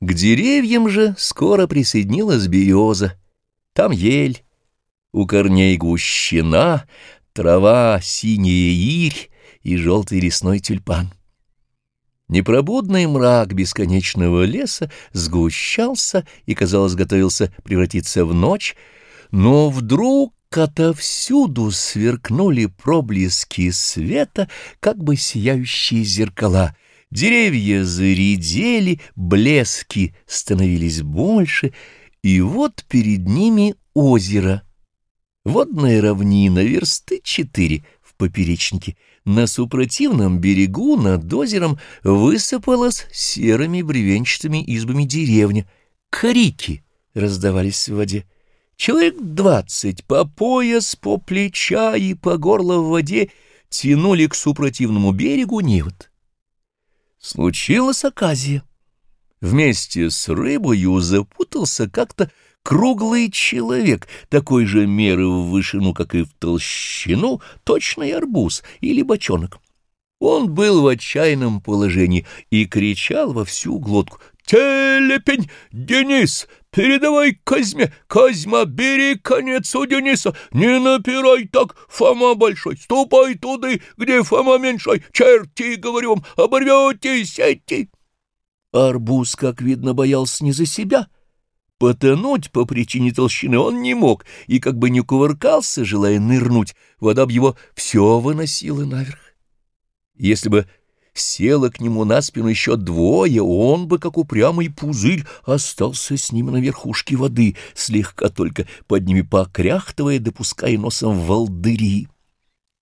К деревьям же скоро присоединилась береза, там ель, у корней гущина, трава, синяя ирь и желтый лесной тюльпан. Непробудный мрак бесконечного леса сгущался и, казалось, готовился превратиться в ночь, но вдруг отовсюду сверкнули проблески света, как бы сияющие зеркала. Деревья заредели, блески становились больше, и вот перед ними озеро. Водная равнина, версты четыре в поперечнике. На супротивном берегу над озером высыпалась серыми бревенчатыми избами деревня. Крики раздавались в воде. Человек двадцать по пояс, по плеча и по горло в воде тянули к супротивному берегу невод. Случилась оказия. Вместе с рыбою запутался как-то круглый человек, такой же меры в вышину, как и в толщину, точный арбуз или бочонок. Он был в отчаянном положении и кричал во всю глотку «Телепень! Денис! Передавай Казьме! Казьма, бери конец у Дениса! Не напирай так, Фома большой! Ступай туды, где Фома меньшой! Черти, говорю вам, оборвете сети!» Арбуз, как видно, боялся не за себя. Потонуть по причине толщины он не мог, и как бы не кувыркался, желая нырнуть, вода б его все выносила наверх. Если бы село к нему на спину еще двое, он бы, как упрямый пузырь, остался с ним на верхушке воды, слегка только под ними покряхтывая, допуская носом волдыри.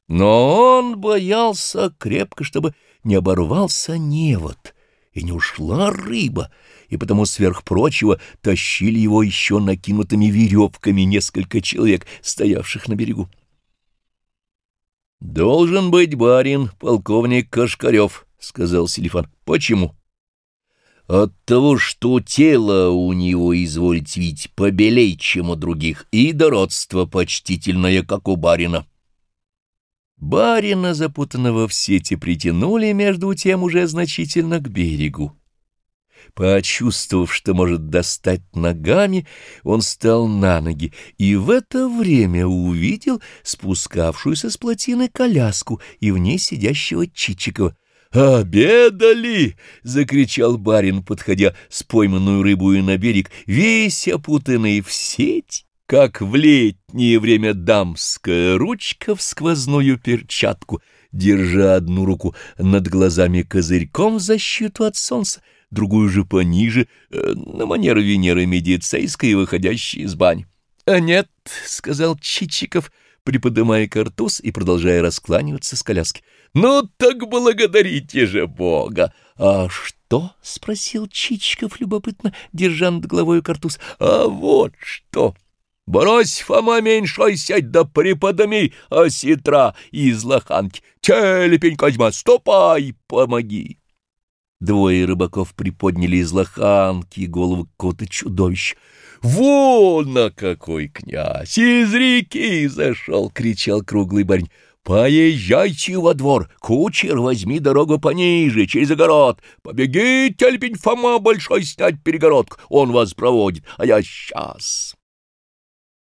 Но он боялся крепко, чтобы не оборвался невод, и не ушла рыба, и потому сверх прочего тащили его еще накинутыми веревками несколько человек, стоявших на берегу. «Должен быть барин, полковник Кашкарев», — сказал Селифан. «Почему?» «От того, что тело у него, извольте видеть, побелей, чем у других, и дородство почтительное, как у барина». Барина, запутанного в сети, притянули между тем уже значительно к берегу. Почувствовав, что может достать ногами, он встал на ноги и в это время увидел спускавшуюся с плотины коляску и в ней сидящего Чичикова. «Обедали!» — закричал барин, подходя с пойманную рыбою на берег, весь опутанный в сеть, как в летнее время дамская ручка в сквозную перчатку, держа одну руку над глазами козырьком в защиту от солнца, другую же пониже, э, на манер Венеры Медицейской, выходящей из бань. — А нет, — сказал Чичиков, приподымая картуз и продолжая раскланиваться с коляски. — Ну так благодарите же Бога! — А что? — спросил Чичиков любопытно, держа над головой картуз. — А вот что! — Брось, Фома, меньшой сядь, да приподними осетра из лоханки. Телепень Козьма, ступай, помоги. Двое рыбаков приподняли из лоханки голову какого-то чудовища. «Вон на какой князь! Из реки зашел!» — кричал круглый барин. «Поезжайте во двор, кучер, возьми дорогу пониже, через огород. Побегите, Альпень Фома, большой снять перегородку, он вас проводит, а я сейчас».